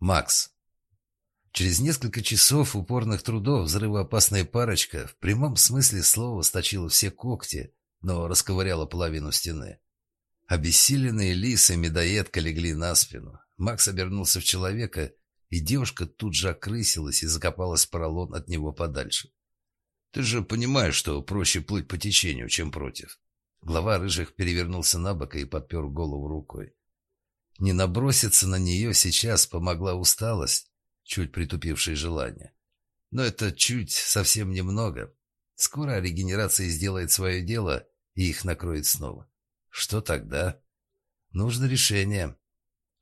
Макс. Через несколько часов упорных трудов взрывоопасная парочка в прямом смысле слова сточила все когти, но расковыряла половину стены. Обессиленные лис и медоедка легли на спину. Макс обернулся в человека, и девушка тут же окрысилась и закопалась в поролон от него подальше. «Ты же понимаешь, что проще плыть по течению, чем против». Глава рыжих перевернулся на бок и подпер голову рукой. Не наброситься на нее сейчас помогла усталость, чуть притупившее желание. Но это чуть совсем немного. Скоро регенерация сделает свое дело, и их накроет снова. Что тогда? Нужно решение.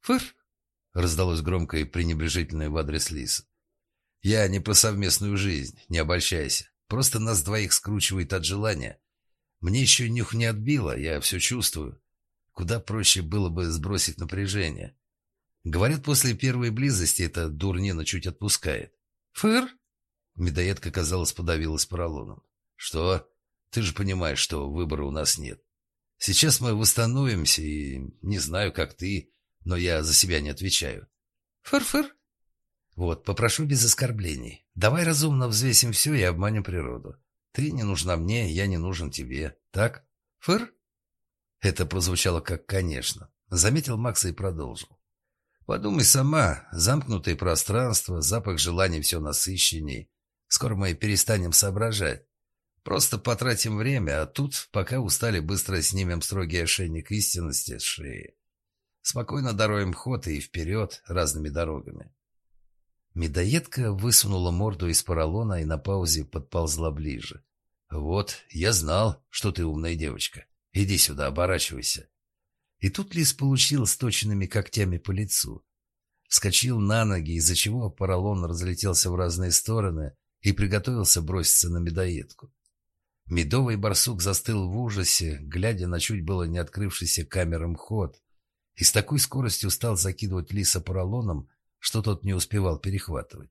«Фыр!» — раздалось громкое и пренебрежительное в адрес Лиса. «Я не про совместную жизнь, не обольщайся. Просто нас двоих скручивает от желания. Мне еще нюх не отбило, я все чувствую. Куда проще было бы сбросить напряжение. Говорят, после первой близости эта дурнина чуть отпускает. «Фыр?» Медоедка, казалось, подавилась поролоном. «Что? Ты же понимаешь, что выбора у нас нет. Сейчас мы восстановимся, и не знаю, как ты, но я за себя не отвечаю». «Фыр-фыр?» «Вот, попрошу без оскорблений. Давай разумно взвесим все и обманем природу. Ты не нужна мне, я не нужен тебе. Так? Фыр?» Это прозвучало как «конечно». Заметил Макса и продолжил. «Подумай сама. Замкнутое пространство, запах желаний все насыщенней. Скоро мы перестанем соображать. Просто потратим время, а тут, пока устали, быстро снимем строгий ошейник истинности с шеи. Спокойно дороем ход и вперед разными дорогами». Медоедка высунула морду из поролона и на паузе подползла ближе. «Вот, я знал, что ты умная девочка. Иди сюда, оборачивайся. И тут лис получил сточенными когтями по лицу. Вскочил на ноги, из-за чего поролон разлетелся в разные стороны и приготовился броситься на медоедку. Медовый барсук застыл в ужасе, глядя на чуть было не открывшийся камерам ход, и с такой скоростью стал закидывать лиса поролоном, что тот не успевал перехватывать.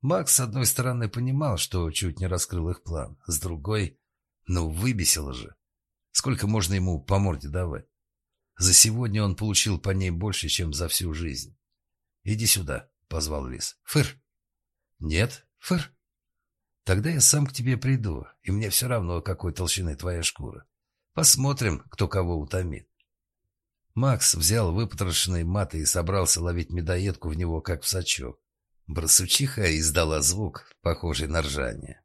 Макс, с одной стороны, понимал, что чуть не раскрыл их план, с другой, ну, выбесило же. Сколько можно ему по морде давать? За сегодня он получил по ней больше, чем за всю жизнь. «Иди сюда», — позвал Лис. «Фыр». «Нет, фыр». «Тогда я сам к тебе приду, и мне все равно, какой толщины твоя шкура. Посмотрим, кто кого утомит». Макс взял выпотрошенный маты и собрался ловить медоедку в него, как в сачок. Барсучиха издала звук, похожий на ржание.